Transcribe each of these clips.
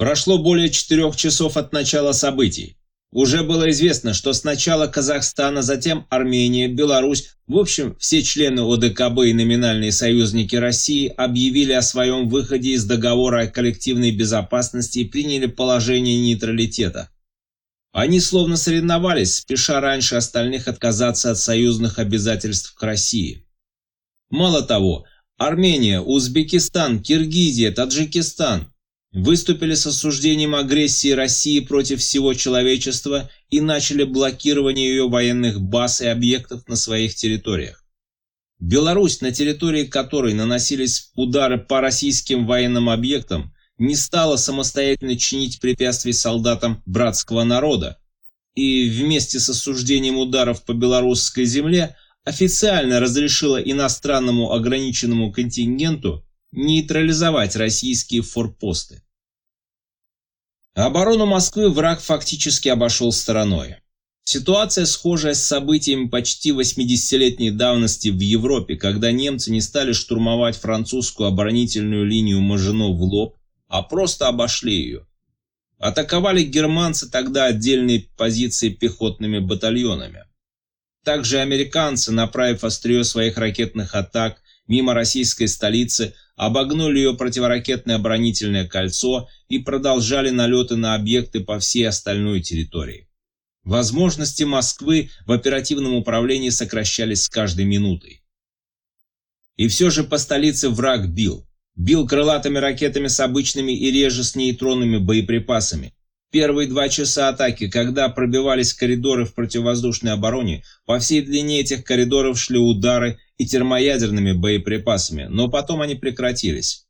Прошло более четырех часов от начала событий. Уже было известно, что сначала Казахстан, а затем Армения, Беларусь, в общем, все члены ОДКБ и номинальные союзники России объявили о своем выходе из договора о коллективной безопасности и приняли положение нейтралитета. Они словно соревновались, спеша раньше остальных отказаться от союзных обязательств к России. Мало того, Армения, Узбекистан, Киргизия, Таджикистан выступили с осуждением агрессии России против всего человечества и начали блокирование ее военных баз и объектов на своих территориях. Беларусь, на территории которой наносились удары по российским военным объектам, не стала самостоятельно чинить препятствий солдатам братского народа, и вместе с осуждением ударов по белорусской земле официально разрешила иностранному ограниченному контингенту нейтрализовать российские форпосты. Оборону Москвы враг фактически обошел стороной. Ситуация схожая с событиями почти 80-летней давности в Европе, когда немцы не стали штурмовать французскую оборонительную линию Мажино в лоб, а просто обошли ее. Атаковали германцы тогда отдельные позиции пехотными батальонами. Также американцы, направив острие своих ракетных атак мимо российской столицы, обогнули ее противоракетное оборонительное кольцо и продолжали налеты на объекты по всей остальной территории. Возможности Москвы в оперативном управлении сокращались с каждой минутой. И все же по столице враг бил. Бил крылатыми ракетами с обычными и реже с нейтронными боеприпасами. Первые два часа атаки, когда пробивались коридоры в противовоздушной обороне, по всей длине этих коридоров шли удары и термоядерными боеприпасами, но потом они прекратились.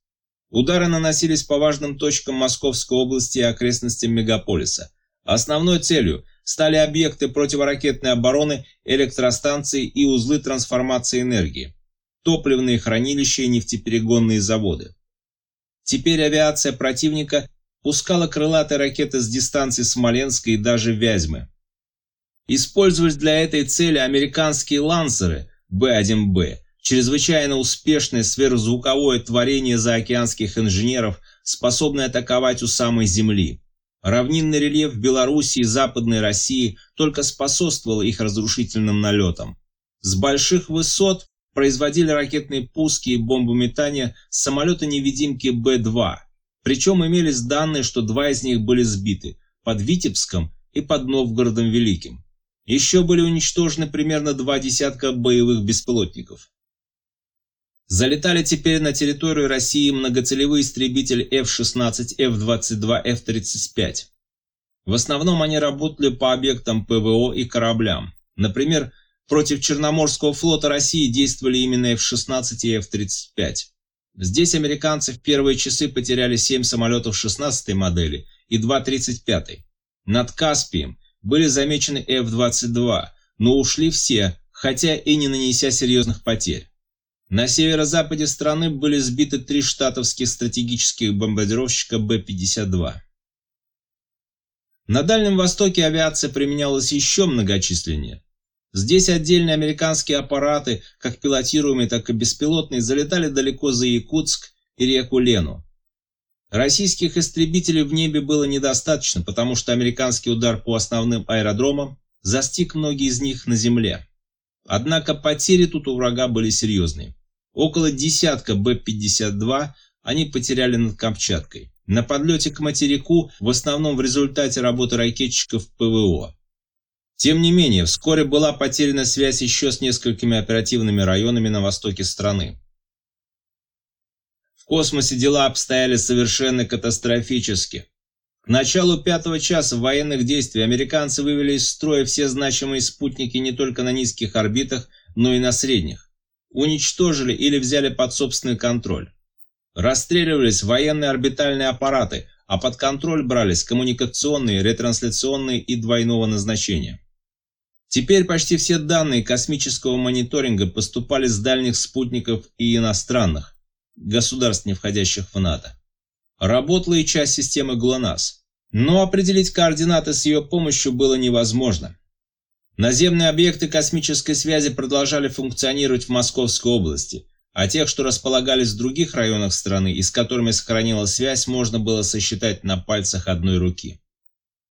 Удары наносились по важным точкам Московской области и окрестностям мегаполиса. Основной целью стали объекты противоракетной обороны, электростанции и узлы трансформации энергии топливные хранилища и нефтеперегонные заводы. Теперь авиация противника пускала крылатые ракеты с дистанции Смоленска и даже Вязьмы. Использовать для этой цели американские лансеры Б-1Б, чрезвычайно успешное сверхзвуковое творение заокеанских инженеров, способное атаковать у самой земли. Равнинный рельеф Белоруссии и Западной России только способствовал их разрушительным налетам. С больших высот производили ракетные пуски и бомбометания с самолета-невидимки Б-2, причем имелись данные, что два из них были сбиты под Витебском и под Новгородом Великим. Еще были уничтожены примерно два десятка боевых беспилотников. Залетали теперь на территорию России многоцелевые истребители F-16, F-22, F-35. В основном они работали по объектам ПВО и кораблям. Например, Против Черноморского флота России действовали именно F-16 и F-35. Здесь американцы в первые часы потеряли 7 самолетов 16 модели и 2 35 Над Каспием были замечены F-22, но ушли все, хотя и не нанеся серьезных потерь. На северо-западе страны были сбиты три штатовских стратегических бомбардировщика Б-52. На Дальнем Востоке авиация применялась еще многочисленнее. Здесь отдельные американские аппараты, как пилотируемые, так и беспилотные, залетали далеко за Якутск и реку Лену. Российских истребителей в небе было недостаточно, потому что американский удар по основным аэродромам застиг многие из них на земле. Однако потери тут у врага были серьезные. Около десятка Б-52 они потеряли над Камчаткой. На подлете к материку в основном в результате работы ракетчиков ПВО. Тем не менее, вскоре была потеряна связь еще с несколькими оперативными районами на востоке страны. В космосе дела обстояли совершенно катастрофически. К началу пятого часа военных действий американцы вывели из строя все значимые спутники не только на низких орбитах, но и на средних. Уничтожили или взяли под собственный контроль. Расстреливались военные орбитальные аппараты, а под контроль брались коммуникационные, ретрансляционные и двойного назначения. Теперь почти все данные космического мониторинга поступали с дальних спутников и иностранных, государств, не входящих в НАТО. Работала и часть системы ГЛОНАСС, но определить координаты с ее помощью было невозможно. Наземные объекты космической связи продолжали функционировать в Московской области. а тех, что располагались в других районах страны и с которыми сохранилась связь, можно было сосчитать на пальцах одной руки.